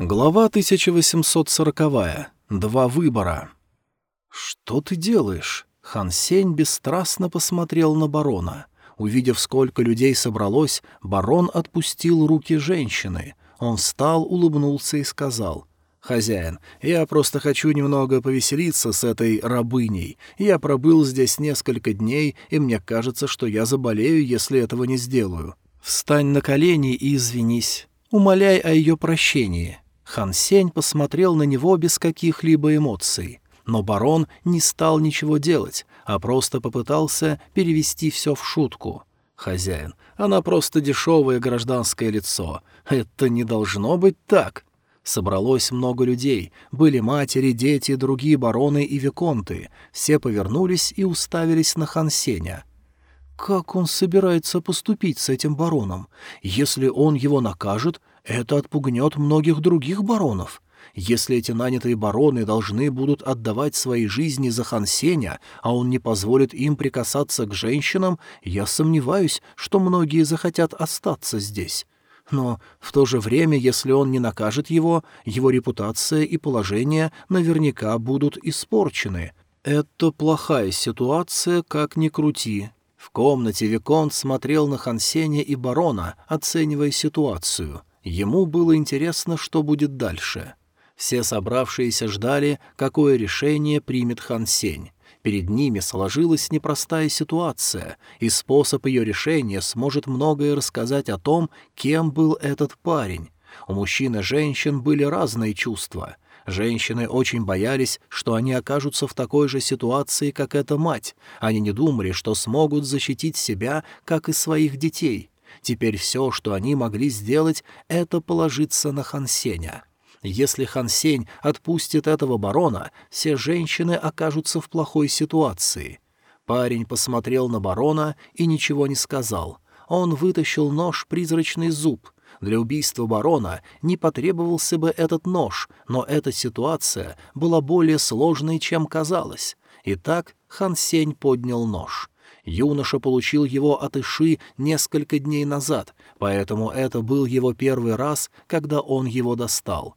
Глава 1840. Два выбора. «Что ты делаешь?» Хан Сень бесстрастно посмотрел на барона. Увидев, сколько людей собралось, барон отпустил руки женщины. Он встал, улыбнулся и сказал. «Хозяин, я просто хочу немного повеселиться с этой рабыней. Я пробыл здесь несколько дней, и мне кажется, что я заболею, если этого не сделаю. Встань на колени и извинись. Умоляй о ее прощении». Хан Сень посмотрел на него без каких-либо эмоций. Но барон не стал ничего делать, а просто попытался перевести все в шутку. «Хозяин, она просто дешевое гражданское лицо. Это не должно быть так». Собралось много людей. Были матери, дети, другие бароны и виконты. Все повернулись и уставились на Хан Сеня. Как он собирается поступить с этим бароном? Если он его накажет, это отпугнет многих других баронов. Если эти нанятые бароны должны будут отдавать свои жизни за Хансеня, а он не позволит им прикасаться к женщинам, я сомневаюсь, что многие захотят остаться здесь. Но в то же время, если он не накажет его, его репутация и положение наверняка будут испорчены. Это плохая ситуация, как ни крути. В комнате Виконт смотрел на Хансеня и барона, оценивая ситуацию — Ему было интересно, что будет дальше. Все собравшиеся ждали, какое решение примет Хан Сень. Перед ними сложилась непростая ситуация, и способ ее решения сможет многое рассказать о том, кем был этот парень. У мужчин и женщин были разные чувства. Женщины очень боялись, что они окажутся в такой же ситуации, как эта мать. Они не думали, что смогут защитить себя, как и своих детей. Теперь все, что они могли сделать, это положиться на Хансеня. Если Хансень отпустит этого барона, все женщины окажутся в плохой ситуации. Парень посмотрел на барона и ничего не сказал. Он вытащил нож «Призрачный зуб». Для убийства барона не потребовался бы этот нож, но эта ситуация была более сложной, чем казалось. Итак, Хан Сень поднял нож. Юноша получил его от Иши несколько дней назад, поэтому это был его первый раз, когда он его достал.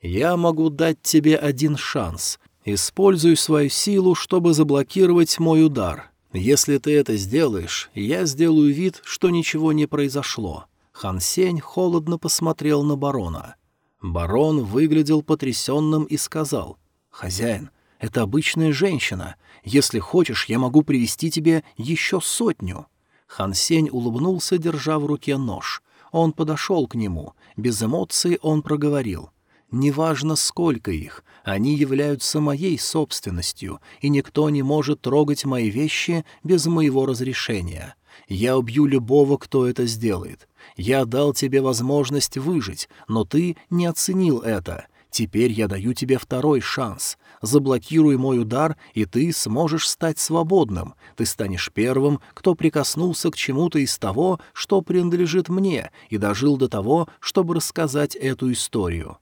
«Я могу дать тебе один шанс. Используй свою силу, чтобы заблокировать мой удар. Если ты это сделаешь, я сделаю вид, что ничего не произошло». Хан Сень холодно посмотрел на барона. Барон выглядел потрясенным и сказал, «Хозяин, это обычная женщина. Если хочешь, я могу привести тебе еще сотню». Хан Сень улыбнулся, держа в руке нож. Он подошел к нему. Без эмоций он проговорил. «Неважно, сколько их, они являются моей собственностью, и никто не может трогать мои вещи без моего разрешения. Я убью любого, кто это сделает. Я дал тебе возможность выжить, но ты не оценил это. Теперь я даю тебе второй шанс. Заблокируй мой удар, и ты сможешь стать свободным. Ты станешь первым, кто прикоснулся к чему-то из того, что принадлежит мне, и дожил до того, чтобы рассказать эту историю».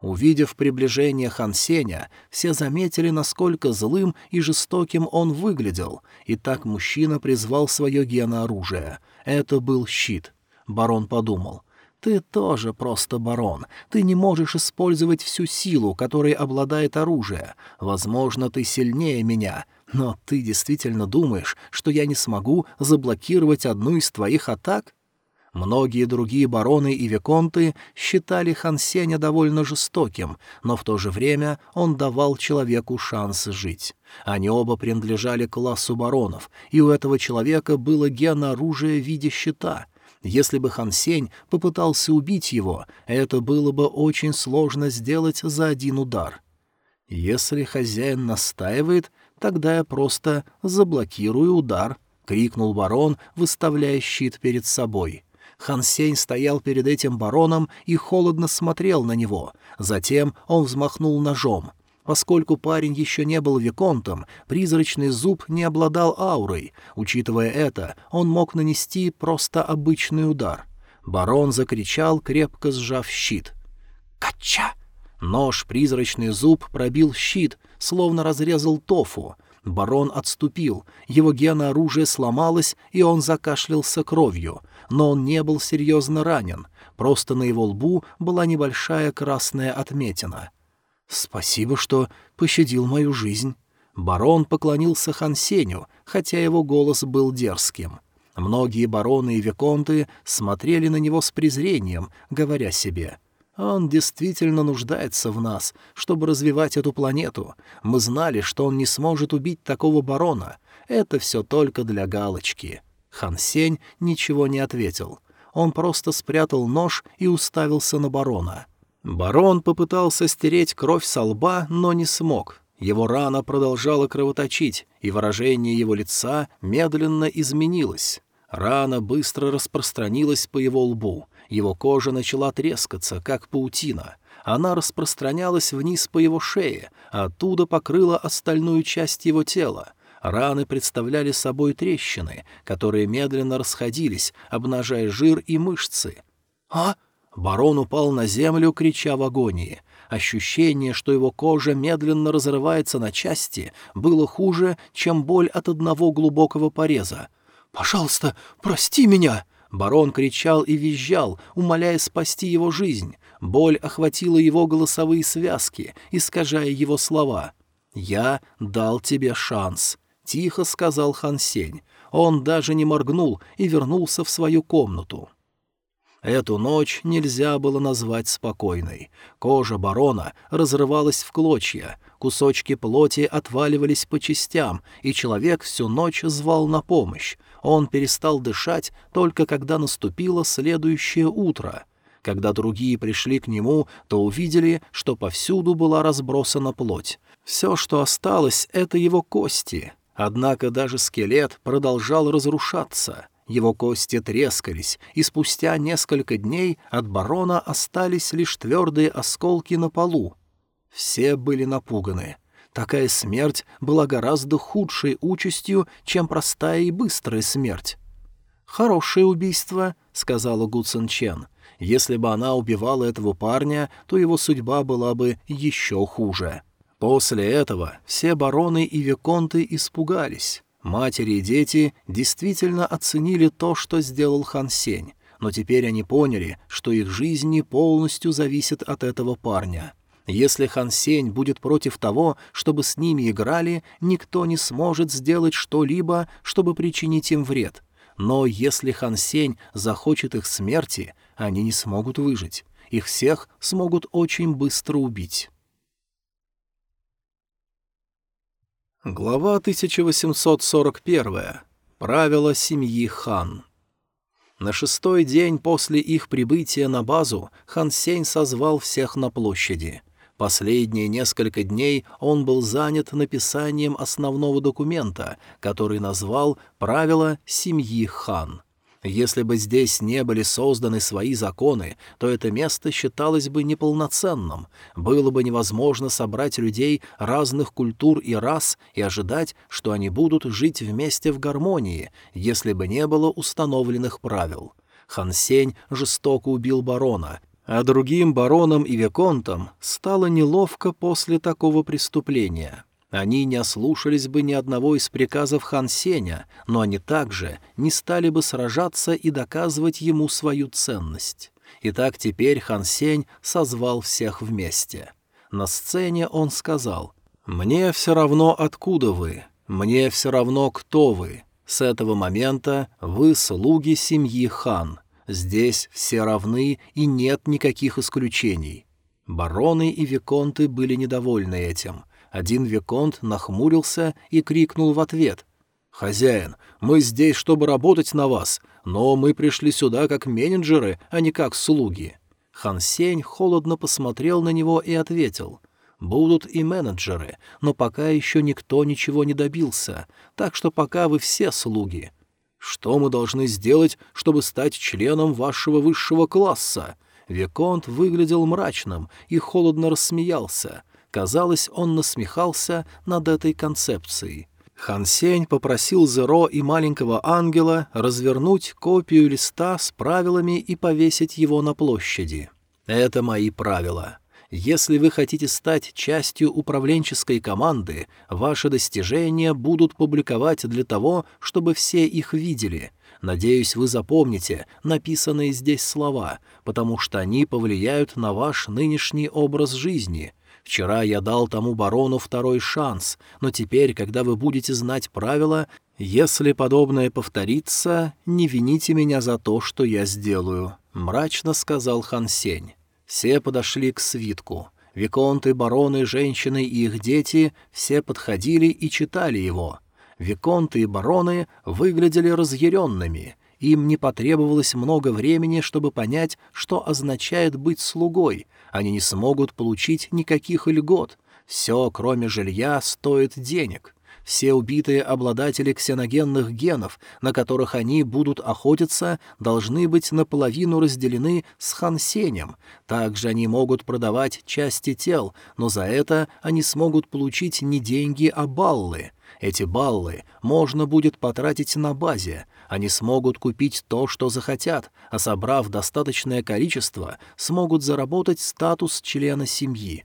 Увидев приближение Хансеня, все заметили, насколько злым и жестоким он выглядел, и так мужчина призвал свое генооружие. Это был щит. Барон подумал, ты тоже просто барон. Ты не можешь использовать всю силу, которой обладает оружие. Возможно, ты сильнее меня, но ты действительно думаешь, что я не смогу заблокировать одну из твоих атак? Многие другие бароны и виконты считали Хансеня довольно жестоким, но в то же время он давал человеку шанс жить. Они оба принадлежали классу баронов, и у этого человека было генооружие в виде щита — если бы Хан Сень попытался убить его, это было бы очень сложно сделать за один удар. Если хозяин настаивает, тогда я просто заблокирую удар, — крикнул барон, выставляя щит перед собой. Хан Сень стоял перед этим бароном и холодно смотрел на него. Затем он взмахнул ножом. Поскольку парень еще не был виконтом, призрачный зуб не обладал аурой. Учитывая это, он мог нанести просто обычный удар. Барон закричал, крепко сжав щит. «Кача!» Нож, призрачный зуб, пробил щит, словно разрезал тофу. Барон отступил, его генооружие сломалось, и он закашлялся кровью, но он не был серьезно ранен. просто на его лбу была небольшая красная отметина. «Спасибо, что пощадил мою жизнь». Барон поклонился Хансеню, хотя его голос был дерзким. Многие бароны и виконты смотрели на него с презрением, говоря себе «Он действительно нуждается в нас, чтобы развивать эту планету. Мы знали, что он не сможет убить такого барона. Это все только для галочки». Хан Сень ничего не ответил. Он просто спрятал нож и уставился на барона. Барон попытался стереть кровь со лба, но не смог. Его рана продолжала кровоточить, и выражение его лица медленно изменилось. Рана быстро распространилась по его лбу. Его кожа начала трескаться, как паутина. Она распространялась вниз по его шее, а оттуда покрыла остальную часть его тела. Раны представляли собой трещины, которые медленно расходились, обнажая жир и мышцы. «А?» Барон упал на землю, крича в агонии. Ощущение, что его кожа медленно разрывается на части, было хуже, чем боль от одного глубокого пореза. «Пожалуйста, прости меня!» Барон кричал и визжал, умоляя спасти его жизнь. Боль охватила его голосовые связки, искажая его слова. «Я дал тебе шанс», — тихо сказал Хан Сень. Он даже не моргнул и вернулся в свою комнату. Эту ночь нельзя было назвать спокойной. Кожа барона разрывалась в клочья, кусочки плоти отваливались по частям, и человек всю ночь звал на помощь. Он перестал дышать только когда наступило следующее утро. Когда другие пришли к нему, то увидели, что повсюду была разбросана плоть. Все, что осталось, — это его кости. Однако даже скелет продолжал разрушаться — его кости трескались, и спустя несколько дней от барона остались лишь твердые осколки на полу. Все были напуганы. Такая смерть была гораздо худшей участью, чем простая и быстрая смерть. «Хорошее убийство», — сказала Гу Цин Чен. «Если бы она убивала этого парня, то его судьба была бы еще хуже». После этого все бароны и виконты испугались. Матери и дети действительно оценили то, что сделал Хан Сень, но теперь они поняли, что их жизнь не полностью зависит от этого парня. Если Хан Сень будет против того, чтобы с ними играли, никто не сможет сделать что-либо, чтобы причинить им вред. Но если Хан Сень захочет их смерти, они не смогут выжить. Их всех смогут очень быстро убить. Глава 1841. Правила семьи Хан. На шестой день после их прибытия на базу Хан Сень созвал всех на площади. Последние несколько дней он был занят написанием основного документа, который назвал «Правила семьи Хан». Если бы здесь не были созданы свои законы, то это место считалось бы неполноценным, было бы невозможно собрать людей разных культур и рас и ожидать, что они будут жить вместе в гармонии, если бы не было установленных правил. Хан Сень жестоко убил барона, а другим баронам и виконтам стало неловко после такого преступления. Они не ослушались бы ни одного из приказов хан Сеня, но они также не стали бы сражаться и доказывать ему свою ценность. Итак, теперь хан Сень созвал всех вместе. На сцене он сказал «Мне все равно, откуда вы, мне все равно, кто вы. С этого момента вы слуги семьи хан. Здесь все равны и нет никаких исключений». Бароны и виконты были недовольны этим — один Виконт нахмурился и крикнул в ответ. «Хозяин, мы здесь, чтобы работать на вас, но мы пришли сюда как менеджеры, а не как слуги». Хан Сень холодно посмотрел на него и ответил. «Будут и менеджеры, но пока еще никто ничего не добился, так что пока вы все слуги. Что мы должны сделать, чтобы стать членом вашего высшего класса?» Виконт выглядел мрачным и холодно рассмеялся. Казалось, он насмехался над этой концепцией. Хан Сень попросил Зеро и маленького ангела развернуть копию листа с правилами и повесить его на площади. Это мои правила. Если вы хотите стать частью управленческой команды, ваши достижения будут публиковать для того, чтобы все их видели. Надеюсь, вы запомните написанные здесь слова, потому что они повлияют на ваш нынешний образ жизни. Вчера я дал тому барону второй шанс, но теперь, когда вы будете знать правила, если подобное повторится, не вините меня за то, что я сделаю», — мрачно сказал Хан Сень. Все подошли к свитку. Виконты, бароны, женщины и их дети все подходили и читали его. Виконты и бароны выглядели разъяренными. Им не потребовалось много времени, чтобы понять, что означает быть слугой. Они не смогут получить никаких льгот. Все, кроме жилья, стоит денег. Все убитые обладатели ксеногенных генов, на которых они будут охотиться, должны быть наполовину разделены с Хансенем. Также они могут продавать части тел, но за это они смогут получить не деньги, а баллы. Эти баллы можно будет потратить на базе. Они смогут купить то, что захотят, а собрав достаточное количество, смогут заработать статус члена семьи.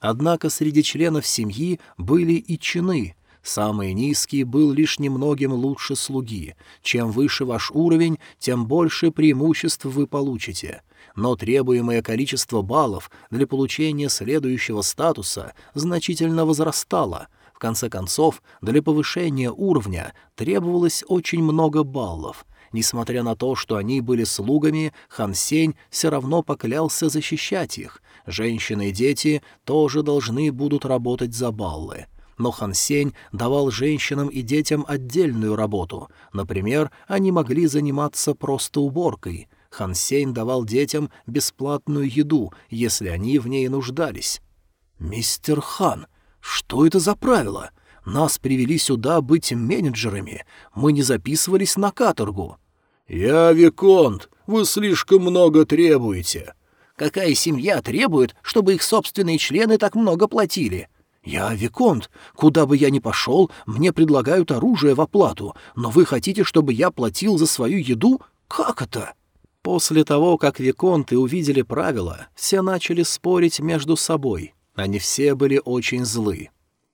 Однако среди членов семьи были и чины — Самый низкий был лишь немногим лучше слуги. Чем выше ваш уровень, тем больше преимуществ вы получите. Но требуемое количество баллов для получения следующего статуса значительно возрастало. Конце концов, для повышения уровня требовалось очень много баллов — Несмотря на то, что они были слугами, Хан Сень все равно поклялся защищать их. Женщины и дети тоже должны будут работать за баллы но Хан Сень давал женщинам и детям отдельную работу. Например, они могли заниматься просто уборкой. Хан Сень давал детям бесплатную еду, если они в ней нуждались. «Мистер Хан, что это за правило? Нас привели сюда быть менеджерами. Мы не записывались на каторгу». «Я Виконт, вы слишком много требуете». «Какая семья требует, чтобы их собственные члены так много платили?» «Я Виконт. Куда бы я ни пошел, мне предлагают оружие в оплату, но вы хотите, чтобы я платил за свою еду? Как это?» После того, как Виконты увидели правила, все начали спорить между собой. Они все были очень злы.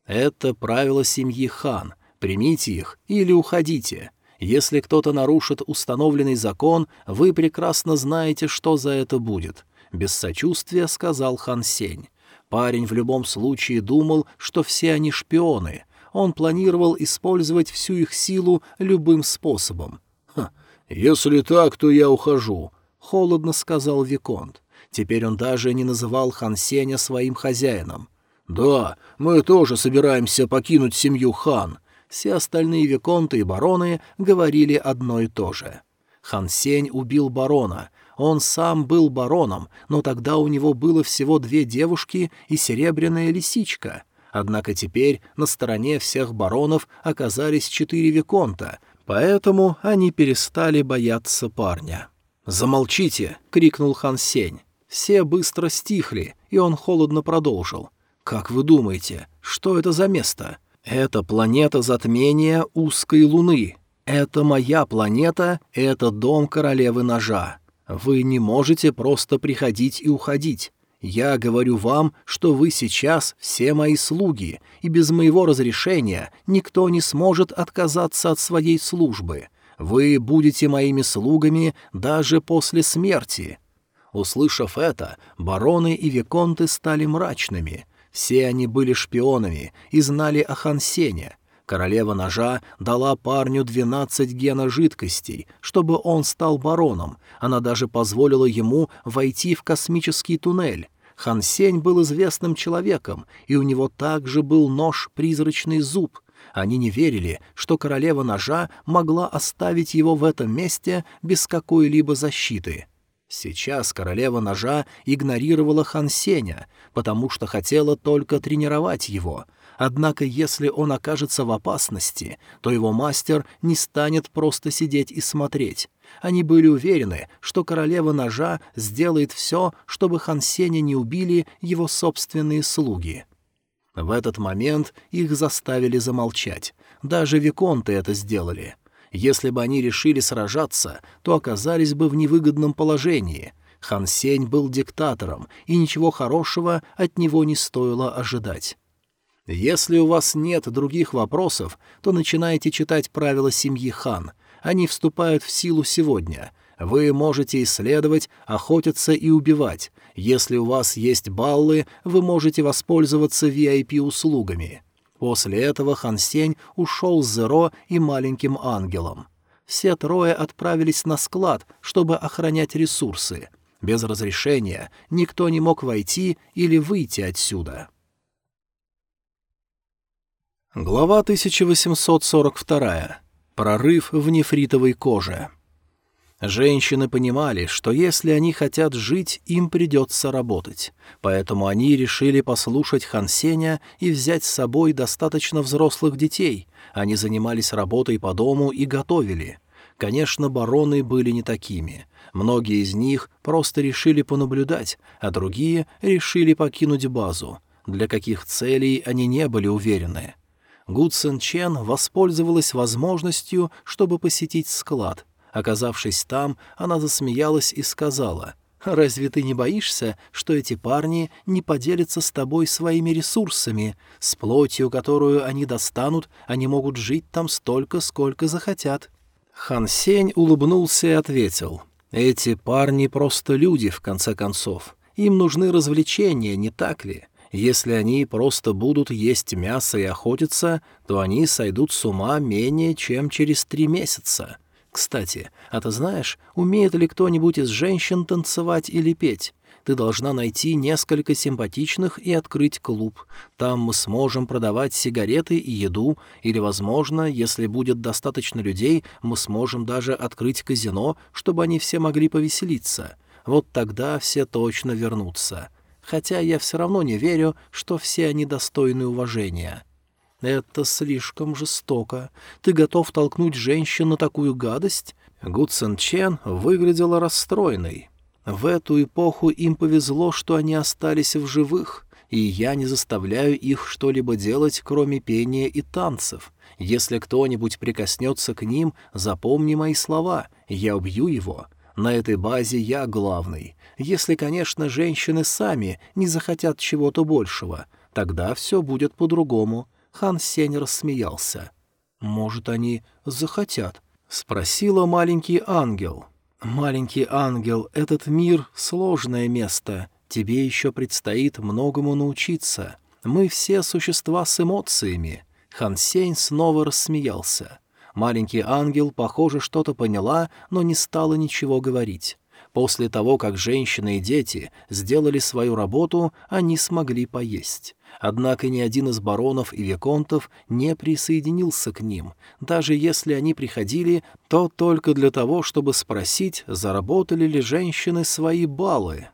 Это правила семьи Хан. Примите их или уходите. Если кто-то нарушит установленный закон, вы прекрасно знаете, что за это будет. Без сочувствия сказал Хан Сень. Парень в любом случае думал, что все они шпионы. Он планировал использовать всю их силу любым способом. «Ха, если так, то я ухожу», — холодно сказал Виконт. Теперь он даже не называл Хан Сеня своим хозяином. «Да, мы тоже собираемся покинуть семью Хан». Все остальные виконты и бароны говорили одно и то же. Хан Сень убил барона, он сам был бароном, но тогда у него было всего две девушки и серебряная лисичка. Однако теперь на стороне всех баронов оказались четыре виконта, поэтому они перестали бояться парня. «Замолчите!» — крикнул хан Сень. Все быстро стихли, и он холодно продолжил. «Как вы думаете, что это за место? Это планета затмения узкой луны. Это моя планета, это дом королевы ножа. Вы не можете просто приходить и уходить. Я говорю вам, что вы сейчас все мои слуги, и без моего разрешения никто не сможет отказаться от своей службы. Вы будете моими слугами даже после смерти». Услышав это, бароны и виконты стали мрачными. Все они были шпионами и знали о Хансене, Королева ножа дала парню двенадцать гена жидкостей, чтобы он стал бароном. Она даже позволила ему войти в космический туннель. Хан Сень был известным человеком, и у него также был нож-призрачный зуб. Они не верили, что королева ножа могла оставить его в этом месте без какой-либо защиты. Сейчас королева ножа игнорировала Хан Сеня, потому что хотела только тренировать его — Однако если он окажется в опасности, то его мастер не станет просто сидеть и смотреть. Они были уверены, что королева ножа сделает все, чтобы Хансеня не убили его собственные слуги. В этот момент их заставили замолчать. Даже виконты это сделали. Если бы они решили сражаться, то оказались бы в невыгодном положении. Хан Сень был диктатором, и ничего хорошего от него не стоило ожидать. Если у вас нет других вопросов, то начинайте читать правила семьи Хан. Они вступают в силу сегодня. Вы можете исследовать, охотиться и убивать. Если у вас есть баллы, вы можете воспользоваться VIP-услугами. После этого Хан Сень ушел с Зеро и маленьким ангелом. Все трое отправились на склад, чтобы охранять ресурсы. Без разрешения никто не мог войти или выйти отсюда. Глава 1842. Прорыв в нефритовой коже. Женщины понимали, что если они хотят жить, им придется работать. Поэтому они решили послушать Хансеня и взять с собой достаточно взрослых детей. Они занимались работой по дому и готовили. Конечно, бароны были не такими. Многие из них просто решили понаблюдать, а другие решили покинуть базу. Для каких целей они не были уверены. Гу Цин Чен воспользовалась возможностью, чтобы посетить склад, Оказавшись там, она засмеялась и сказала, «Разве ты не боишься, что эти парни не поделятся с тобой своими ресурсами? С плотью, которую они достанут, они могут жить там столько, сколько захотят». Хан Сень улыбнулся и ответил, «Эти парни просто люди, в конце концов. Им нужны развлечения, не так ли? Если они просто будут есть мясо и охотиться, то они сойдут с ума менее чем через три месяца». Кстати, а ты знаешь, умеет ли кто-нибудь из женщин танцевать или петь? Ты должна найти несколько симпатичных и открыть клуб. Там мы сможем продавать сигареты и еду, или, возможно, если будет достаточно людей, мы сможем даже открыть казино, чтобы они все могли повеселиться. Вот тогда все точно вернутся. Хотя я все равно не верю, что все они достойны уважения. «Это слишком жестоко. Ты готов толкнуть женщину на такую гадость?» Гу Цин Чен выглядела расстроенной. В эту эпоху им повезло, что они остались в живых, и я не заставляю их что-либо делать, кроме пения и танцев. Если кто-нибудь прикоснется к ним, запомни мои слова, я убью его. На этой базе я главный. Если, конечно, женщины сами не захотят чего-то большего, тогда все будет по-другому. Хан Сень рассмеялся. «Может, они захотят?» — спросила маленький ангел. «Маленький ангел, этот мир — сложное место. Тебе еще предстоит многому научиться. Мы все существа с эмоциями». Хан Сень снова рассмеялся. Маленький ангел, похоже, что-то поняла, но не стала ничего говорить. После того, как женщины и дети сделали свою работу, они смогли поесть. Однако ни один из баронов и виконтов не присоединился к ним, даже если они приходили, то только для того, чтобы спросить, заработали ли женщины свои баллы.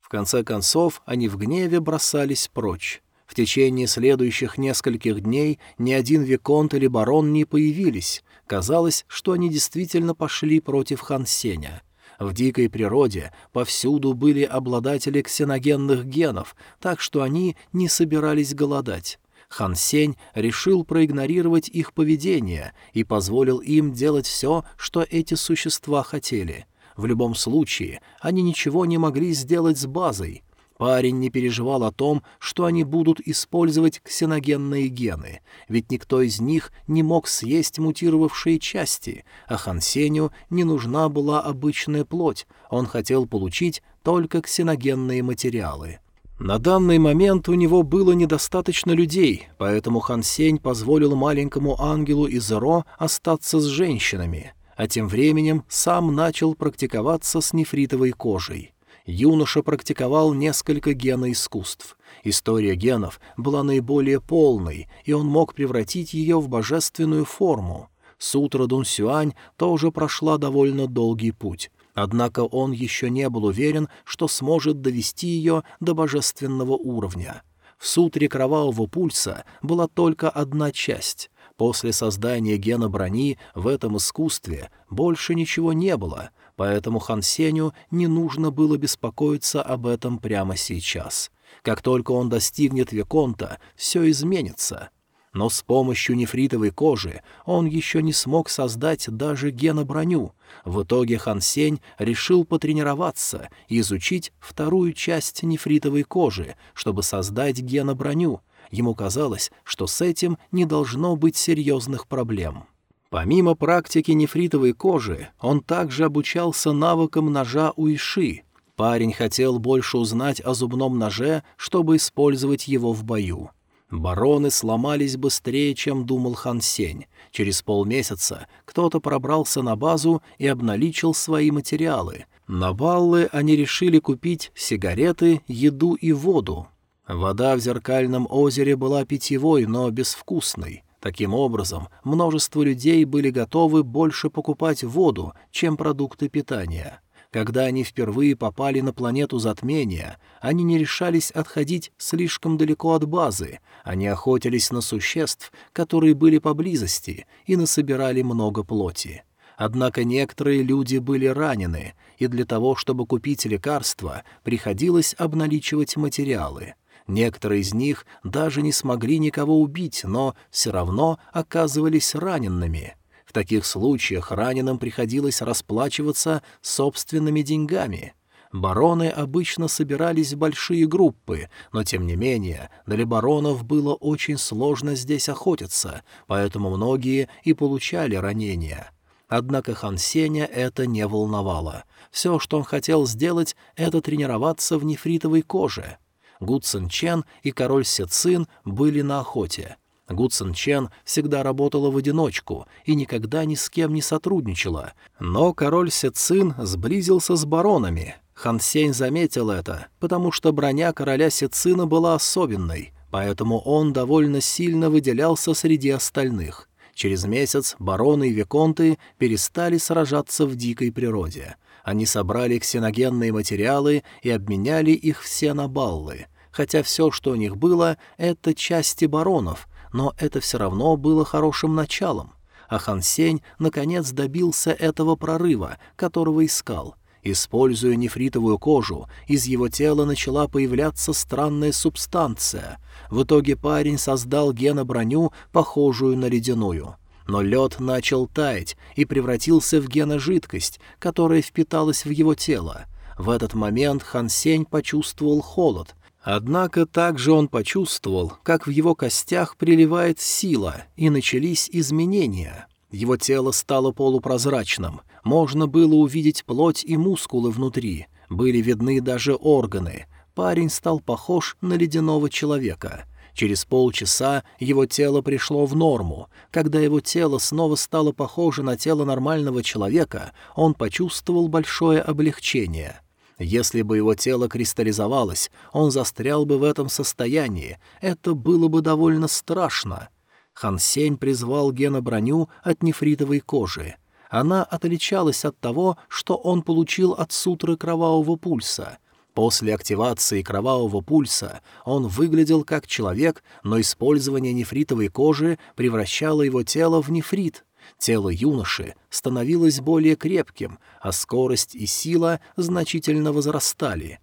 В конце концов, они в гневе бросались прочь. В течение следующих нескольких дней ни один виконт или барон не появились. Казалось, что они действительно пошли против Хансеня. В дикой природе повсюду были обладатели ксеногенных генов, так что они не собирались голодать. Хан Сень решил проигнорировать их поведение и позволил им делать все, что эти существа хотели. В любом случае, они ничего не могли сделать с базой — Парень не переживал о том, что они будут использовать ксеногенные гены, ведь никто из них не мог съесть мутировавшие части, а Хансеню не нужна была обычная плоть, он хотел получить только ксеногенные материалы. На данный момент у него было недостаточно людей, поэтому Хан Сень позволил маленькому ангелу из остаться с женщинами, а тем временем сам начал практиковаться с нефритовой кожей юноша практиковал несколько геноискусств. История генов была наиболее полной, и он мог превратить ее в божественную форму. Сутра Дун Сюань тоже прошла довольно долгий путь. Однако он еще не был уверен, что сможет довести ее до божественного уровня. В сутре кровавого пульса была только одна часть. После создания гена брони в этом искусстве больше ничего не было — поэтому Хан Сеню не нужно было беспокоиться об этом прямо сейчас. Как только он достигнет Виконта, все изменится. Но с помощью нефритовой кожи он еще не смог создать даже геноброню. В итоге Хан Сень решил потренироваться и изучить вторую часть нефритовой кожи, чтобы создать геноброню. Ему казалось, что с этим не должно быть серьезных проблем. Помимо практики нефритовой кожи, он также обучался навыкам ножа уиши. Парень хотел больше узнать о зубном ноже, чтобы использовать его в бою. Бароны сломались быстрее, чем думал Хан Сень. Через полмесяца кто-то пробрался на базу и обналичил свои материалы. На баллы они решили купить сигареты, еду и воду. Вода в зеркальном озере была питьевой, но безвкусной. Таким образом, множество людей были готовы больше покупать воду, чем продукты питания. Когда они впервые попали на планету затмения, они не решались отходить слишком далеко от базы, они охотились на существ, которые были поблизости, и насобирали много плоти. Однако некоторые люди были ранены, и для того, чтобы купить лекарства, приходилось обналичивать материалы. Некоторые из них даже не смогли никого убить, но все равно оказывались раненными. В таких случаях раненым приходилось расплачиваться собственными деньгами. Бароны обычно собирались в большие группы, но тем не менее для баронов было очень сложно здесь охотиться, поэтому многие и получали ранения. Однако Хан Сеня это не волновало. Все, что он хотел сделать, это тренироваться в нефритовой коже. Гу Цин Чен и король Се Цин были на охоте. Гу Цин Чен всегда работала в одиночку и никогда ни с кем не сотрудничала, но король Се Цин сблизился с баронами. Хан Сень заметил это, потому что броня короля Се Цина была особенной, поэтому он довольно сильно выделялся среди остальных. Через месяц бароны и виконты перестали сражаться в дикой природе. Они собрали ксеногенные материалы и обменяли их все на баллы. Хотя все, что у них было, — это части баронов, но это все равно было хорошим началом. А Хан Сень наконец добился этого прорыва, которого искал. Используя нефритовую кожу, из его тела начала появляться странная субстанция — в итоге парень создал геноброню, похожую на ледяную. Но лед начал таять и превратился в геножидкость, которая впиталась в его тело. В этот момент Хан Сень почувствовал холод. Однако также он почувствовал, как в его костях приливает сила, и начались изменения. Его тело стало полупрозрачным, можно было увидеть плоть и мускулы внутри, были видны даже органы — парень стал похож на ледяного человека. Через полчаса его тело пришло в норму. Когда его тело снова стало похоже на тело нормального человека, он почувствовал большое облегчение. Если бы его тело кристаллизовалось, он застрял бы в этом состоянии. Это было бы довольно страшно. Хан Сень призвал геноброню от нефритовой кожи. Она отличалась от того, что он получил от сутры кровавого пульса — После активации кровавого пульса он выглядел как человек, но использование нефритовой кожи превращало его тело в нефрит. Тело юноши становилось более крепким, а скорость и сила значительно возрастали.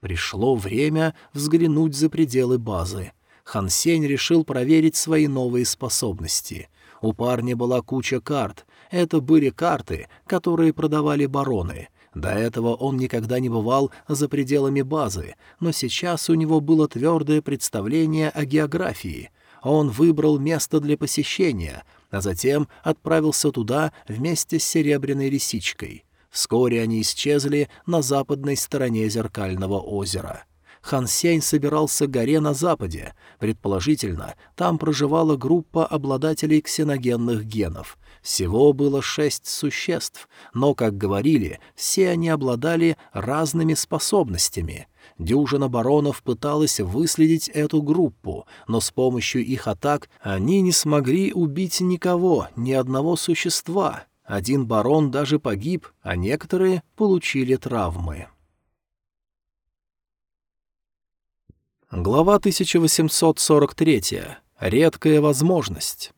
Пришло время взглянуть за пределы базы. Хан Сень решил проверить свои новые способности. У парня была куча карт. Это были карты, которые продавали бароны — до этого он никогда не бывал за пределами базы, но сейчас у него было твердое представление о географии. Он выбрал место для посещения, а затем отправился туда вместе с серебряной лисичкой. Вскоре они исчезли на западной стороне зеркального озера. Хан Сень собирался к горе на западе. Предположительно, там проживала группа обладателей ксеногенных генов. Всего было шесть существ, но, как говорили, все они обладали разными способностями. Дюжина баронов пыталась выследить эту группу, но с помощью их атак они не смогли убить никого, ни одного существа. Один барон даже погиб, а некоторые получили травмы. Глава 1843. Редкая возможность.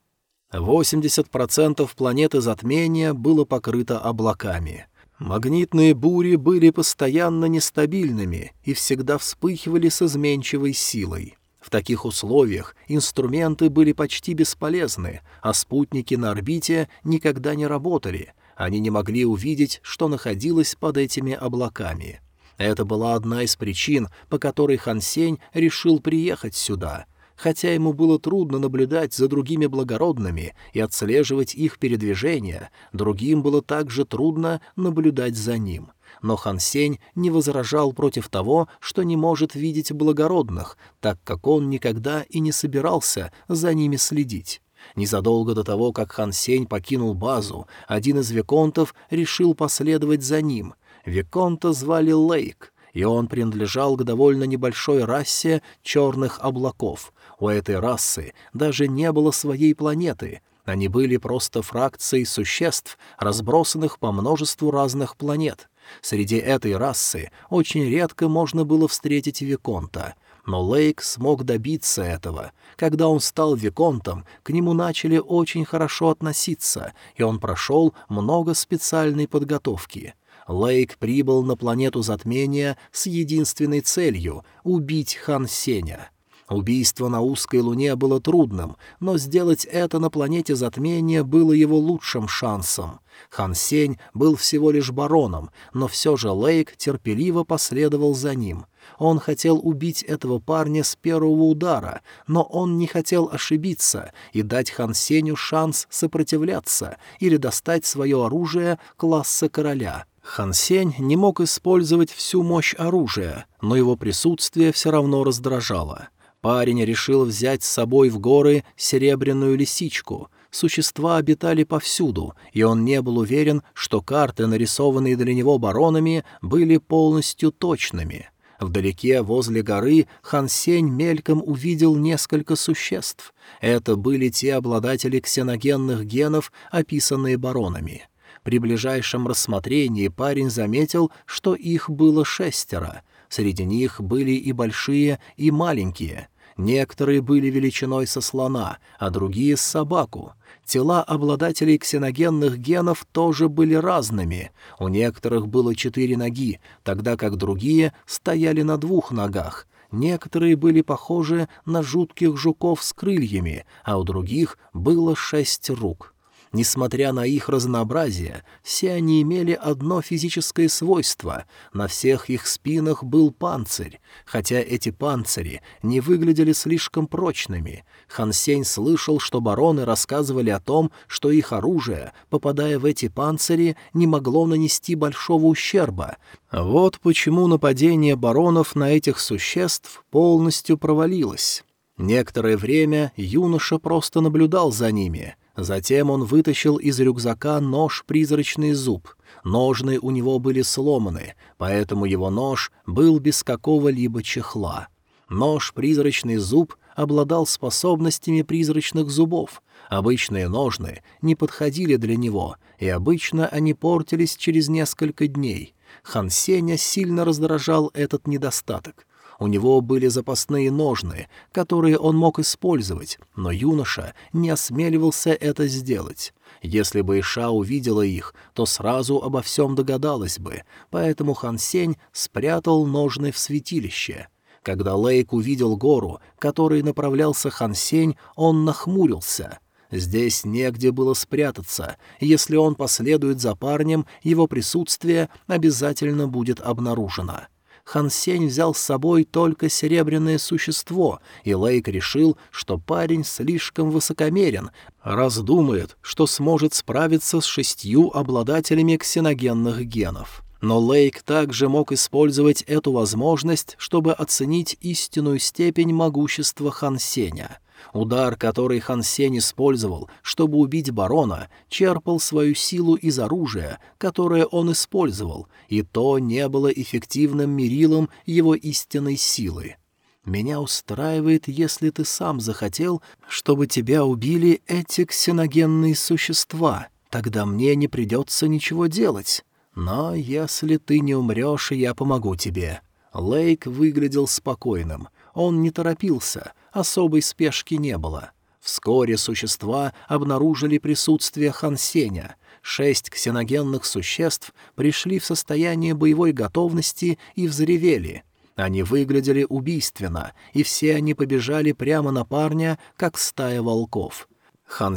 80% планеты затмения было покрыто облаками. Магнитные бури были постоянно нестабильными и всегда вспыхивали с изменчивой силой. В таких условиях инструменты были почти бесполезны, а спутники на орбите никогда не работали, они не могли увидеть, что находилось под этими облаками. Это была одна из причин, по которой Хан Сень решил приехать сюда — Хотя ему было трудно наблюдать за другими благородными и отслеживать их передвижения, другим было также трудно наблюдать за ним. Но Хан Сень не возражал против того, что не может видеть благородных, так как он никогда и не собирался за ними следить. Незадолго до того, как Хан Сень покинул базу, один из виконтов решил последовать за ним. Виконта звали Лейк, и он принадлежал к довольно небольшой расе черных облаков. У этой расы даже не было своей планеты. Они были просто фракцией существ, разбросанных по множеству разных планет. Среди этой расы очень редко можно было встретить Виконта — но Лейк смог добиться этого. Когда он стал Виконтом, к нему начали очень хорошо относиться, и он прошел много специальной подготовки. Лейк прибыл на планету затмения с единственной целью — убить Хан Сеня. Убийство на узкой луне было трудным, но сделать это на планете затмения было его лучшим шансом. Хан Сень был всего лишь бароном, но все же Лейк терпеливо последовал за ним — он хотел убить этого парня с первого удара, но он не хотел ошибиться и дать Хан Сеню шанс сопротивляться или достать свое оружие класса короля. Хан Сень не мог использовать всю мощь оружия, но его присутствие все равно раздражало. Парень решил взять с собой в горы серебряную лисичку — существа обитали повсюду, и он не был уверен, что карты, нарисованные для него баронами, были полностью точными. Вдалеке, возле горы, Хан Сень мельком увидел несколько существ. Это были те обладатели ксеногенных генов, описанные баронами. При ближайшем рассмотрении парень заметил, что их было шестеро. Среди них были и большие, и маленькие. Некоторые были величиной со слона, а другие — с собаку. Тела обладателей ксеногенных генов тоже были разными. У некоторых было четыре ноги, тогда как другие стояли на двух ногах. Некоторые были похожи на жутких жуков с крыльями, а у других было шесть рук. Несмотря на их разнообразие, все они имели одно физическое свойство — на всех их спинах был панцирь, хотя эти панцири не выглядели слишком прочными. Хансень слышал, что бароны рассказывали о том, что их оружие, попадая в эти панцири, не могло нанести большого ущерба. Вот почему нападение баронов на этих существ полностью провалилось. Некоторое время юноша просто наблюдал за ними — Затем он вытащил из рюкзака нож-призрачный зуб. Ножны у него были сломаны, поэтому его нож был без какого-либо чехла. Нож-призрачный зуб обладал способностями призрачных зубов. Обычные ножны не подходили для него, и обычно они портились через несколько дней. Хан Сеня сильно раздражал этот недостаток. У него были запасные ножны, которые он мог использовать, но юноша не осмеливался это сделать. Если бы Иша увидела их, то сразу обо всем догадалась бы, поэтому Хан Сень спрятал ножны в святилище. Когда Лейк увидел гору, которой направлялся Хан Сень, он нахмурился — Здесь негде было спрятаться. Если он последует за парнем, его присутствие обязательно будет обнаружено. Хан Сень взял с собой только серебряное существо, и Лейк решил, что парень слишком высокомерен, раз думает, что сможет справиться с шестью обладателями ксеногенных генов. Но Лейк также мог использовать эту возможность, чтобы оценить истинную степень могущества Хан Сеня — Удар, который Хан Сень использовал, чтобы убить барона, черпал свою силу из оружия, которое он использовал, и то не было эффективным мерилом его истинной силы. Меня устраивает, если ты сам захотел, чтобы тебя убили эти ксеногенные существа. Тогда мне не придется ничего делать. Но если ты не умрешь, я помогу тебе». Лейк выглядел спокойным. Он не торопился, особой спешки не было. Вскоре существа обнаружили присутствие Хансеня. Шесть ксеногенных существ пришли в состояние боевой готовности и взревели. Они выглядели убийственно, и все они побежали прямо на парня, как стая волков. Хан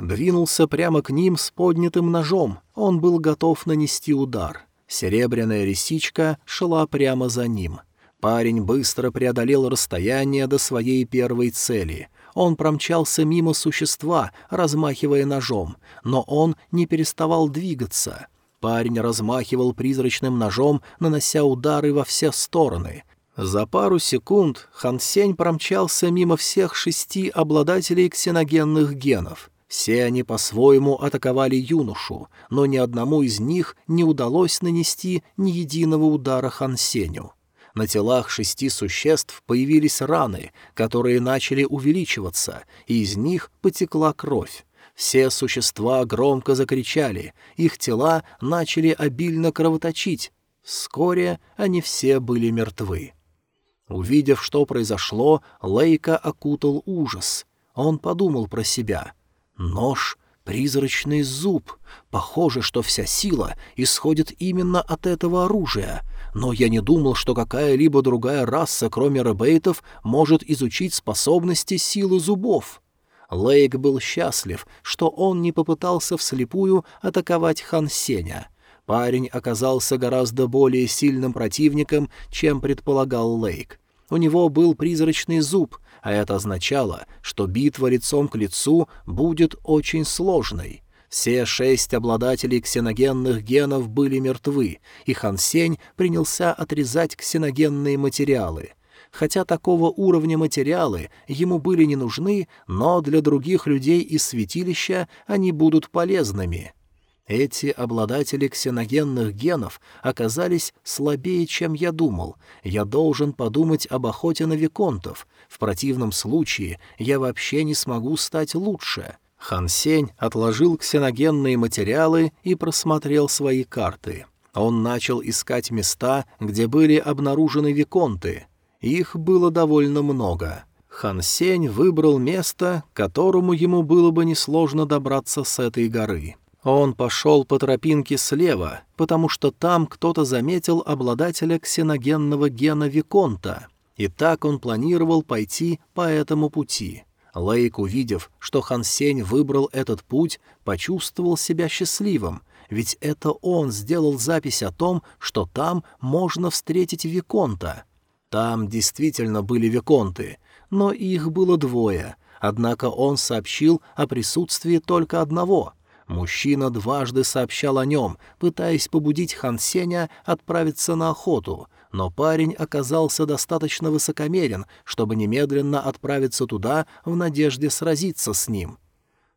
двинулся прямо к ним с поднятым ножом. Он был готов нанести удар. Серебряная лисичка шла прямо за ним — Парень быстро преодолел расстояние до своей первой цели. Он промчался мимо существа, размахивая ножом, но он не переставал двигаться. Парень размахивал призрачным ножом, нанося удары во все стороны. За пару секунд Хан Сень промчался мимо всех шести обладателей ксеногенных генов. Все они по-своему атаковали юношу, но ни одному из них не удалось нанести ни единого удара Хан Сеню. На телах шести существ появились раны, которые начали увеличиваться, и из них потекла кровь. Все существа громко закричали, их тела начали обильно кровоточить. Вскоре они все были мертвы. Увидев, что произошло, Лейка окутал ужас. Он подумал про себя. «Нож — призрачный зуб. Похоже, что вся сила исходит именно от этого оружия. Но я не думал, что какая-либо другая раса, кроме ребейтов, может изучить способности силы зубов». Лейк был счастлив, что он не попытался вслепую атаковать Хан Сеня. Парень оказался гораздо более сильным противником, чем предполагал Лейк. У него был призрачный зуб, а это означало, что битва лицом к лицу будет очень сложной. Все шесть обладателей ксеногенных генов были мертвы, и Хан Сень принялся отрезать ксеногенные материалы. Хотя такого уровня материалы ему были не нужны, но для других людей из святилища они будут полезными. Эти обладатели ксеногенных генов оказались слабее, чем я думал. Я должен подумать об охоте на виконтов. В противном случае я вообще не смогу стать лучше. Хан Сень отложил ксеногенные материалы и просмотрел свои карты. Он начал искать места, где были обнаружены виконты. Их было довольно много. Хан Сень выбрал место, к которому ему было бы несложно добраться с этой горы. Он пошел по тропинке слева, потому что там кто-то заметил обладателя ксеногенного гена Виконта, и так он планировал пойти по этому пути. Лейк, увидев, что Хан Сень выбрал этот путь, почувствовал себя счастливым, ведь это он сделал запись о том, что там можно встретить Виконта. Там действительно были виконты, но их было двое, однако он сообщил о присутствии только одного. Мужчина дважды сообщал о нем, пытаясь побудить Хан Сеня отправиться на охоту, но парень оказался достаточно высокомерен, чтобы немедленно отправиться туда в надежде сразиться с ним.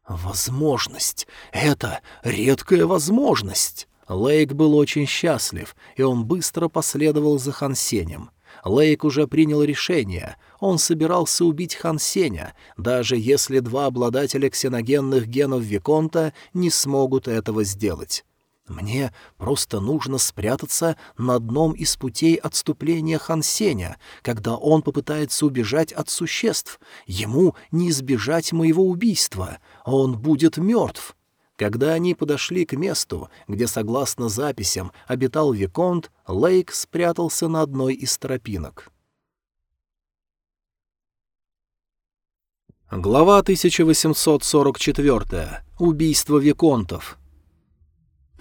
«Возможность! Это редкая возможность!» Лейк был очень счастлив, и он быстро последовал за Хан Сенем. Лейк уже принял решение. Он собирался убить Хан Сеня, даже если два обладателя ксеногенных генов Виконта не смогут этого сделать. Мне просто нужно спрятаться на одном из путей отступления Хан Сеня, когда он попытается убежать от существ. Ему не избежать моего убийства. Он будет мертв. Когда они подошли к месту, где, согласно записям, обитал Виконт, Лейк спрятался на одной из тропинок. Глава 1844. Убийство Виконтов.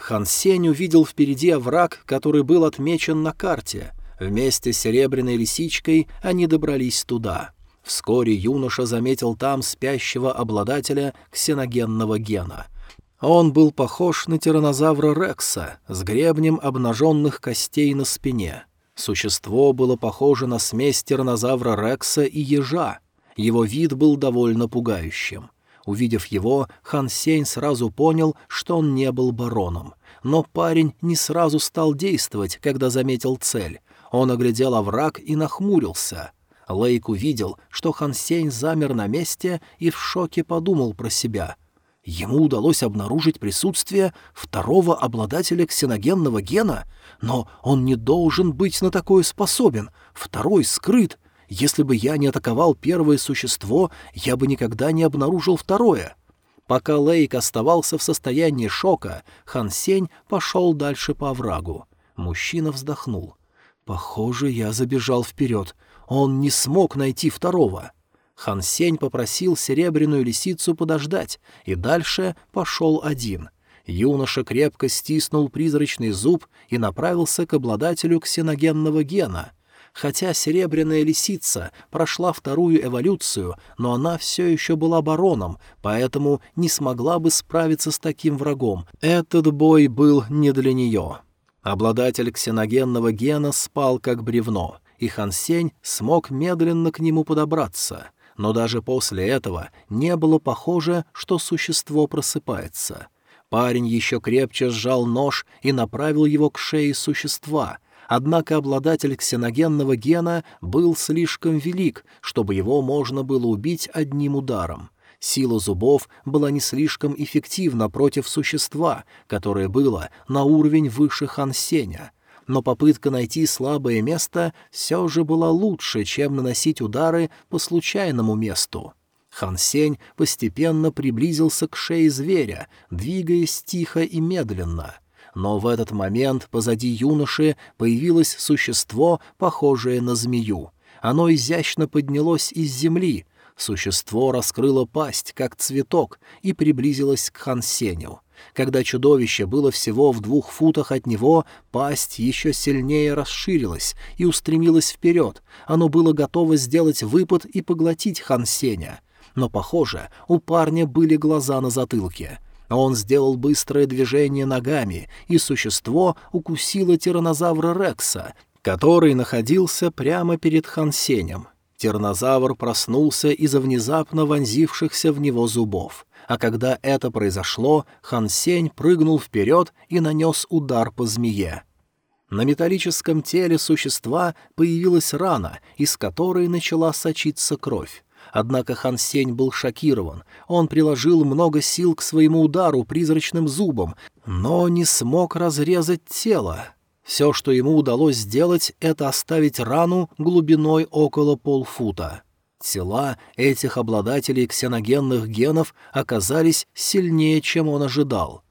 Хан Сень увидел впереди овраг, который был отмечен на карте. Вместе с серебряной лисичкой они добрались туда. Вскоре юноша заметил там спящего обладателя ксеногенного гена — он был похож на тиранозавра Рекса с гребнем обнаженных костей на спине. Существо было похоже на смесь тиранозавра Рекса и ежа. Его вид был довольно пугающим. Увидев его, Хан Сень сразу понял, что он не был бароном. Но парень не сразу стал действовать, когда заметил цель. Он оглядел овраг и нахмурился. Лейк увидел, что Хан Сень замер на месте и в шоке подумал про себя. Ему удалось обнаружить присутствие второго обладателя ксеногенного гена, но он не должен быть на такое способен. Второй скрыт. Если бы я не атаковал первое существо, я бы никогда не обнаружил второе. Пока Лейк оставался в состоянии шока, Хан Сень пошел дальше по оврагу. Мужчина вздохнул. «Похоже, я забежал вперед. Он не смог найти второго». Хан Сень попросил серебряную лисицу подождать, и дальше пошел один. Юноша крепко стиснул призрачный зуб и направился к обладателю ксеногенного гена. Хотя серебряная лисица прошла вторую эволюцию, но она все еще была бароном, поэтому не смогла бы справиться с таким врагом. Этот бой был не для нее. Обладатель ксеногенного гена спал как бревно, и Хан Сень смог медленно к нему подобраться. Но даже после этого не было похоже, что существо просыпается. Парень еще крепче сжал нож и направил его к шее существа — Однако обладатель ксеногенного гена был слишком велик, чтобы его можно было убить одним ударом. Сила зубов была не слишком эффективна против существа, которое было на уровень выше Хансеня. Но попытка найти слабое место все же была лучше, чем наносить удары по случайному месту. Хан Сень постепенно приблизился к шее зверя, двигаясь тихо и медленно — но в этот момент позади юноши появилось существо, похожее на змею. Оно изящно поднялось из земли. Существо раскрыло пасть, как цветок, и приблизилось к Хансеню. Когда чудовище было всего в двух футах от него, пасть еще сильнее расширилась и устремилась вперед. Оно было готово сделать выпад и поглотить Хансеня. Но, похоже, у парня были глаза на затылке — он сделал быстрое движение ногами, и существо укусило тиранозавра Рекса, который находился прямо перед Хансенем. Тиранозавр проснулся из-за внезапно вонзившихся в него зубов. А когда это произошло, Хансень прыгнул вперед и нанес удар по змее. На металлическом теле существа появилась рана, из которой начала сочиться кровь. Однако Хан Сень был шокирован. Он приложил много сил к своему удару призрачным зубом, но не смог разрезать тело. Все, что ему удалось сделать, это оставить рану глубиной около полфута. Тела этих обладателей ксеногенных генов оказались сильнее, чем он ожидал.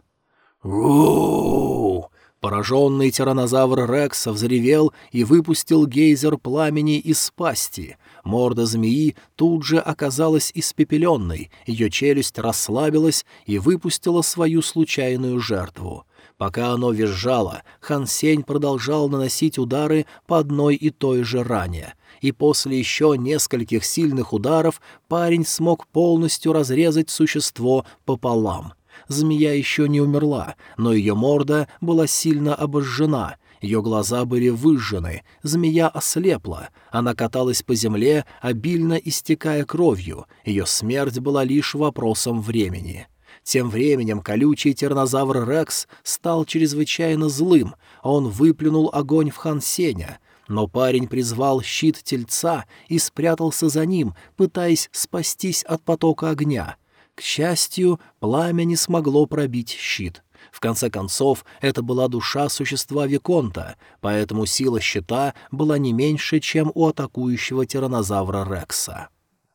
«Ру!» Пораженный тиранозавр Рекс взревел и выпустил гейзер пламени из пасти. Морда змеи тут же оказалась испепеленной, ее челюсть расслабилась и выпустила свою случайную жертву. Пока оно визжало, Хан Сень продолжал наносить удары по одной и той же ране. И после еще нескольких сильных ударов парень смог полностью разрезать существо пополам — Змея еще не умерла, но ее морда была сильно обожжена, ее глаза были выжжены, змея ослепла, она каталась по земле, обильно истекая кровью, ее смерть была лишь вопросом времени. Тем временем колючий тернозавр Рекс стал чрезвычайно злым, он выплюнул огонь в Хансеня, но парень призвал щит тельца и спрятался за ним, пытаясь спастись от потока огня — к счастью, пламя не смогло пробить щит. В конце концов, это была душа существа Виконта, поэтому сила щита была не меньше, чем у атакующего тиранозавра Рекса.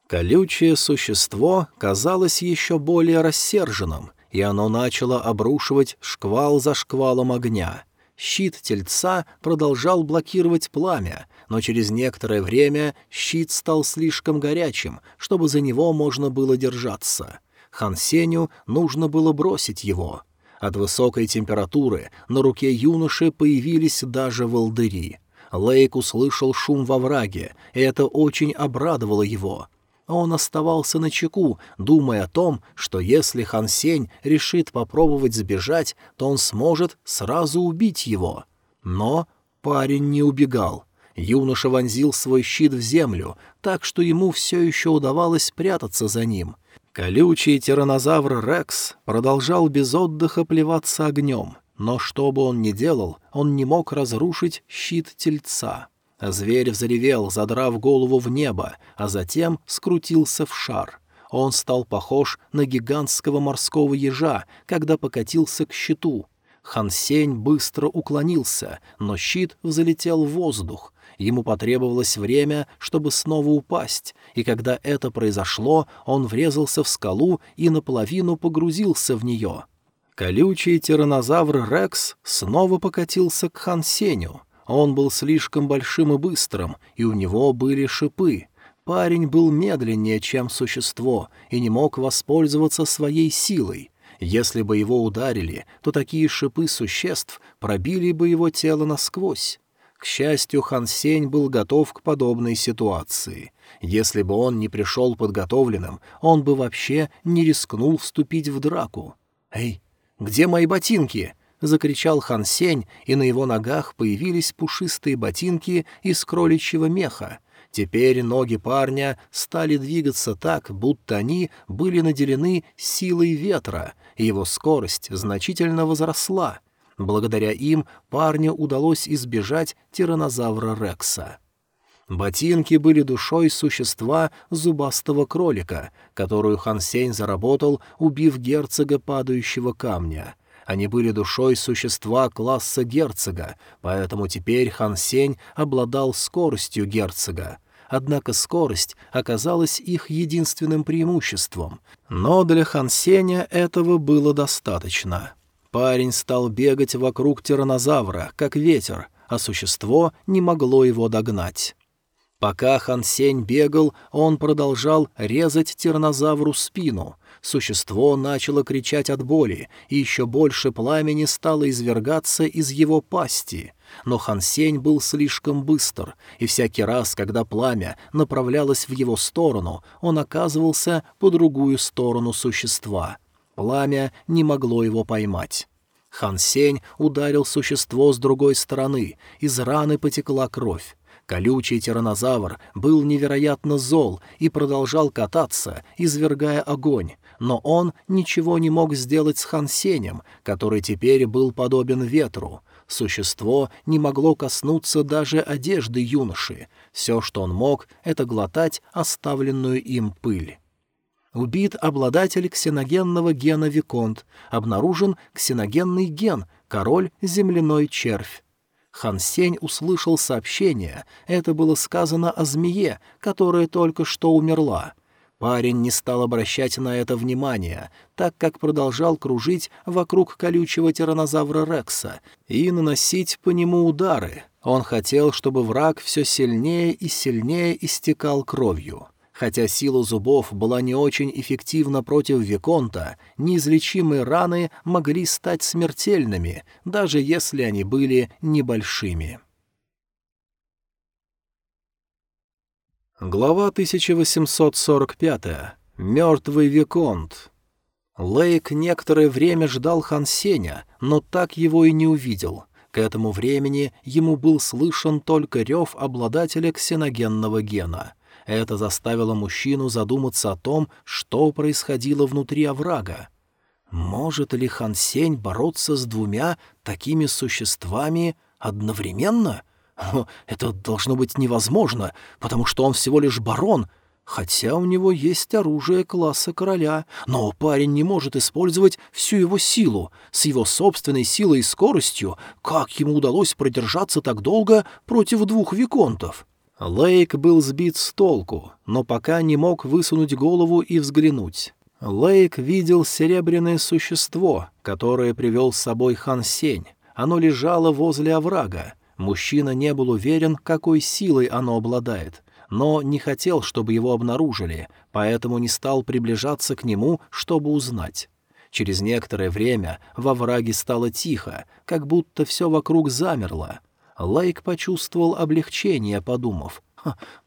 Колючее существо казалось еще более рассерженным, и оно начало обрушивать шквал за шквалом огня. Щит тельца продолжал блокировать пламя, но через некоторое время щит стал слишком горячим, чтобы за него можно было держаться. Хан Сеню нужно было бросить его. От высокой температуры на руке юноши появились даже волдыри. Лейк услышал шум во враге, и это очень обрадовало его. Он оставался на чеку, думая о том, что если Хан Сень решит попробовать сбежать, то он сможет сразу убить его. Но парень не убегал. Юноша вонзил свой щит в землю, так что ему все еще удавалось прятаться за ним. Колючий тиранозавр Рекс продолжал без отдыха плеваться огнем, но что бы он ни делал, он не мог разрушить щит тельца. Зверь взревел, задрав голову в небо, а затем скрутился в шар. Он стал похож на гигантского морского ежа, когда покатился к щиту. Хансень быстро уклонился, но щит взлетел в воздух, Ему потребовалось время, чтобы снова упасть, и когда это произошло, он врезался в скалу и наполовину погрузился в нее. Колючий тиранозавр Рекс снова покатился к Хансеню. Он был слишком большим и быстрым, и у него были шипы. Парень был медленнее, чем существо, и не мог воспользоваться своей силой. Если бы его ударили, то такие шипы существ пробили бы его тело насквозь. К счастью, Хан Сень был готов к подобной ситуации. Если бы он не пришел подготовленным, он бы вообще не рискнул вступить в драку. «Эй, где мои ботинки?» — закричал Хан Сень, и на его ногах появились пушистые ботинки из кроличьего меха. Теперь ноги парня стали двигаться так, будто они были наделены силой ветра, и его скорость значительно возросла. Благодаря им парню удалось избежать тиранозавра Рекса. Ботинки были душой существа зубастого кролика, которую Хан Сень заработал, убив герцога падающего камня. Они были душой существа класса герцога, поэтому теперь Хан Сень обладал скоростью герцога. Однако скорость оказалась их единственным преимуществом. Но для Хан Сеня этого было достаточно. Парень стал бегать вокруг тиранозавра, как ветер, а существо не могло его догнать. Пока Хан Сень бегал, он продолжал резать тиранозавру спину. Существо начало кричать от боли, и еще больше пламени стало извергаться из его пасти. Но Хан Сень был слишком быстр, и всякий раз, когда пламя направлялось в его сторону, он оказывался по другую сторону существа. Пламя не могло его поймать. Хан Сень ударил существо с другой стороны, из раны потекла кровь. Колючий тиранозавр был невероятно зол и продолжал кататься, извергая огонь, но он ничего не мог сделать с Хансенем, который теперь был подобен ветру. Существо не могло коснуться даже одежды юноши. Все, что он мог, — это глотать оставленную им пыль. Убит обладатель ксеногенного гена Виконт. Обнаружен ксеногенный ген, король земляной червь. Хан Сень услышал сообщение. Это было сказано о змее, которая только что умерла. Парень не стал обращать на это внимания, так как продолжал кружить вокруг колючего тиранозавра Рекса и наносить по нему удары. Он хотел, чтобы враг все сильнее и сильнее истекал кровью. Хотя сила зубов была не очень эффективна против Виконта, неизлечимые раны могли стать смертельными, даже если они были небольшими. Глава 1845. Мертвый Виконт. Лейк некоторое время ждал Хан Сеня, но так его и не увидел. К этому времени ему был слышен только рев обладателя ксеногенного гена — это заставило мужчину задуматься о том, что происходило внутри оврага. Может ли Хан Сень бороться с двумя такими существами одновременно? Но это должно быть невозможно, потому что он всего лишь барон, хотя у него есть оружие класса короля, но парень не может использовать всю его силу. С его собственной силой и скоростью, как ему удалось продержаться так долго против двух виконтов? Лейк был сбит с толку, но пока не мог высунуть голову и взглянуть. Лейк видел серебряное существо, которое привел с собой Хан Сень. Оно лежало возле оврага. Мужчина не был уверен, какой силой оно обладает, но не хотел, чтобы его обнаружили, поэтому не стал приближаться к нему, чтобы узнать. Через некоторое время во враге стало тихо, как будто все вокруг замерло — Лайк почувствовал облегчение, подумав.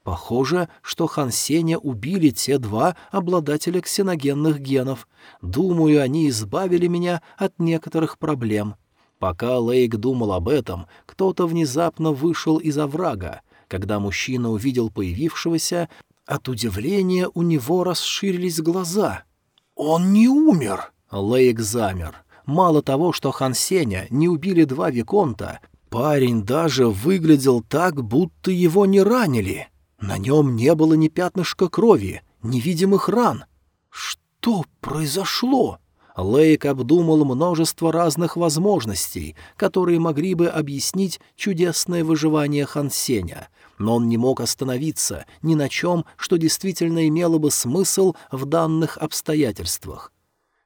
«Похоже, что Хан Сеня убили те два обладателя ксеногенных генов. Думаю, они избавили меня от некоторых проблем». Пока Лейк думал об этом, кто-то внезапно вышел из оврага. Когда мужчина увидел появившегося, от удивления у него расширились глаза. «Он не умер!» Лейк замер. Мало того, что Хан Сеня не убили два Виконта, Парень даже выглядел так, будто его не ранили. На нем не было ни пятнышка крови, ни видимых ран. Что произошло? Лейк обдумал множество разных возможностей, которые могли бы объяснить чудесное выживание Хансеня, но он не мог остановиться ни на чем, что действительно имело бы смысл в данных обстоятельствах.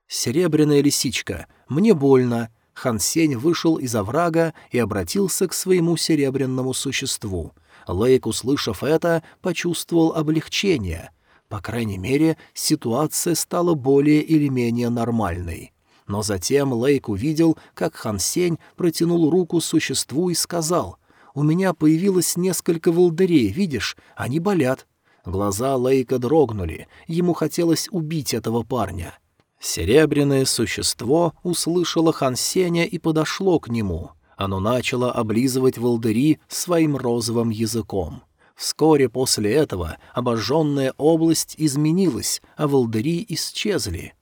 «Серебряная лисичка, мне больно», Хан Сень вышел из оврага и обратился к своему серебряному существу. Лейк, услышав это, почувствовал облегчение. По крайней мере, ситуация стала более или менее нормальной. Но затем Лейк увидел, как Хан Сень протянул руку существу и сказал У меня появилось несколько волдырей, видишь? Они болят». Глаза Лейка дрогнули, ему хотелось убить этого парня. Серебряное существо услышало Хан Сеня и подошло к нему. Оно начало облизывать волдыри своим розовым языком. Вскоре после этого обожженная область изменилась, а волдыри исчезли.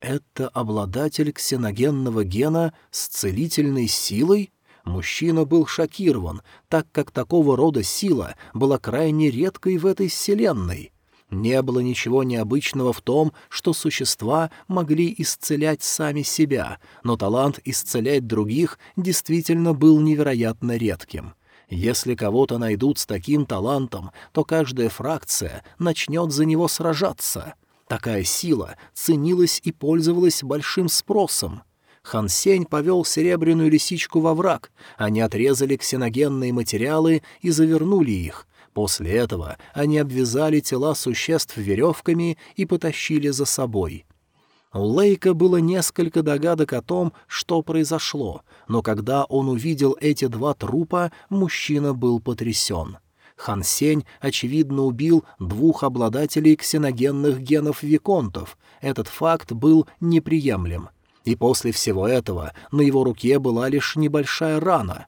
Это обладатель ксеногенного гена с целительной силой? Мужчина был шокирован, так как такого рода сила была крайне редкой в этой вселенной. Не было ничего необычного в том, что существа могли исцелять сами себя, но талант исцелять других действительно был невероятно редким. Если кого-то найдут с таким талантом, то каждая фракция начнет за него сражаться. Такая сила ценилась и пользовалась большим спросом. Хан Сень повел серебряную лисичку во враг, они отрезали ксеногенные материалы и завернули их. После этого они обвязали тела существ веревками и потащили за собой. У Лейка было несколько догадок о том, что произошло, но когда он увидел эти два трупа, мужчина был потрясен. Хан Сень, очевидно, убил двух обладателей ксеногенных генов виконтов. Этот факт был неприемлем — и после всего этого на его руке была лишь небольшая рана.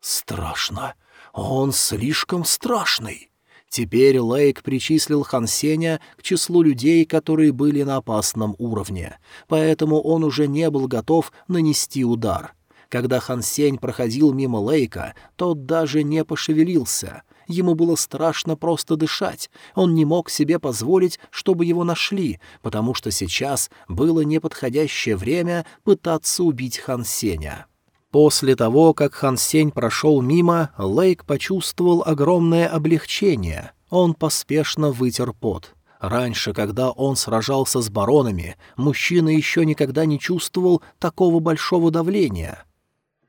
«Страшно! Он слишком страшный!» Теперь Лейк причислил Хансеня к числу людей, которые были на опасном уровне, поэтому он уже не был готов нанести удар. Когда Хансень проходил мимо Лейка, тот даже не пошевелился. Ему было страшно просто дышать. Он не мог себе позволить, чтобы его нашли, потому что сейчас было неподходящее время пытаться убить Хан Сеня. После того, как Хан Сень прошел мимо, Лейк почувствовал огромное облегчение. Он поспешно вытер пот. Раньше, когда он сражался с баронами, мужчина еще никогда не чувствовал такого большого давления.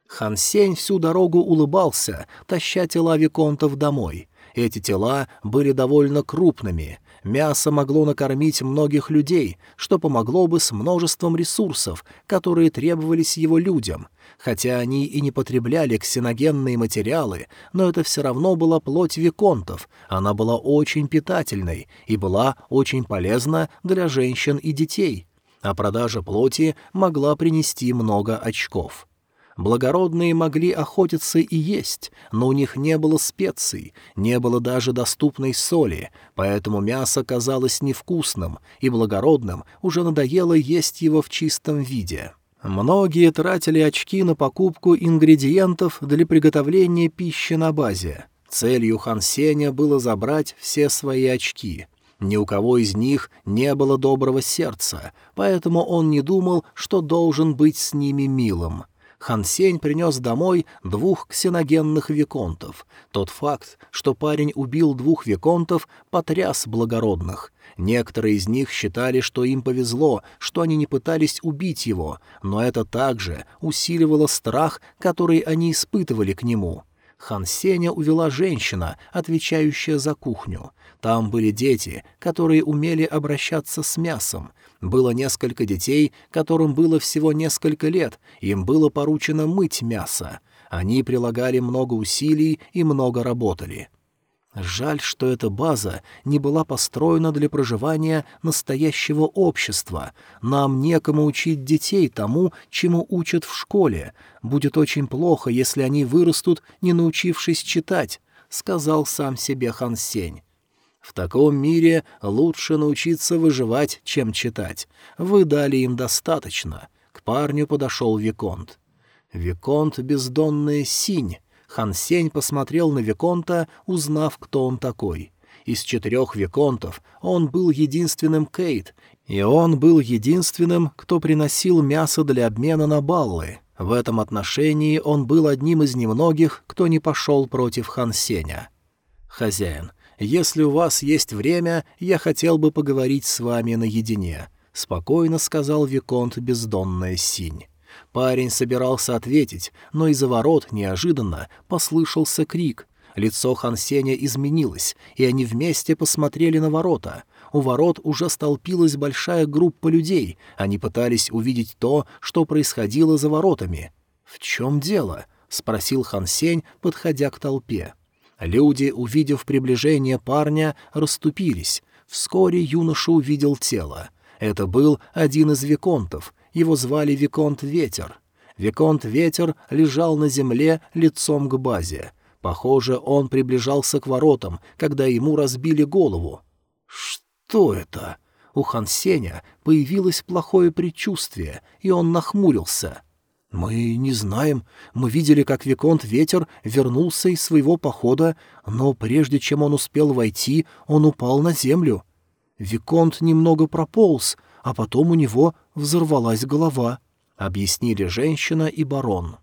Хан Сень всю дорогу улыбался, таща тела виконтов домой. Эти тела были довольно крупными. Мясо могло накормить многих людей, что помогло бы с множеством ресурсов, которые требовались его людям. Хотя они и не потребляли ксеногенные материалы, но это все равно была плоть виконтов. Она была очень питательной и была очень полезна для женщин и детей. А продажа плоти могла принести много очков. Благородные могли охотиться и есть, но у них не было специй, не было даже доступной соли, поэтому мясо казалось невкусным, и благородным уже надоело есть его в чистом виде. Многие тратили очки на покупку ингредиентов для приготовления пищи на базе. Целью Хан Сеня было забрать все свои очки. Ни у кого из них не было доброго сердца, поэтому он не думал, что должен быть с ними милым. Хан Сень принес домой двух ксеногенных виконтов. Тот факт, что парень убил двух виконтов, потряс благородных. Некоторые из них считали, что им повезло, что они не пытались убить его, но это также усиливало страх, который они испытывали к нему. Хан Сеня увела женщина, отвечающая за кухню. Там были дети, которые умели обращаться с мясом. Было несколько детей, которым было всего несколько лет, им было поручено мыть мясо. Они прилагали много усилий и много работали. Жаль, что эта база не была построена для проживания настоящего общества. Нам некому учить детей тому, чему учат в школе. Будет очень плохо, если они вырастут, не научившись читать, — сказал сам себе Хан Сень. В таком мире лучше научиться выживать, чем читать. Вы дали им достаточно. К парню подошел Виконт. Виконт — бездонная синь. Хан Сень посмотрел на Виконта, узнав, кто он такой. Из четырех Виконтов он был единственным Кейт, и он был единственным, кто приносил мясо для обмена на баллы. В этом отношении он был одним из немногих, кто не пошел против Хан Сеня. «Хозяин, «Если у вас есть время, я хотел бы поговорить с вами наедине», — спокойно сказал Виконт бездонная синь. Парень собирался ответить, но из-за ворот неожиданно послышался крик. Лицо Хансеня изменилось, и они вместе посмотрели на ворота. У ворот уже столпилась большая группа людей, они пытались увидеть то, что происходило за воротами. «В чем дело?» — спросил Хан Сень, подходя к толпе. Люди, увидев приближение парня, расступились. Вскоре юноша увидел тело. Это был один из виконтов. Его звали Виконт Ветер. Виконт Ветер лежал на земле лицом к базе. Похоже, он приближался к воротам, когда ему разбили голову. «Что это?» У Хан Сеня появилось плохое предчувствие, и он нахмурился. «Мы не знаем. Мы видели, как Виконт Ветер вернулся из своего похода, но прежде чем он успел войти, он упал на землю. Виконт немного прополз, а потом у него взорвалась голова», — объяснили женщина и барон.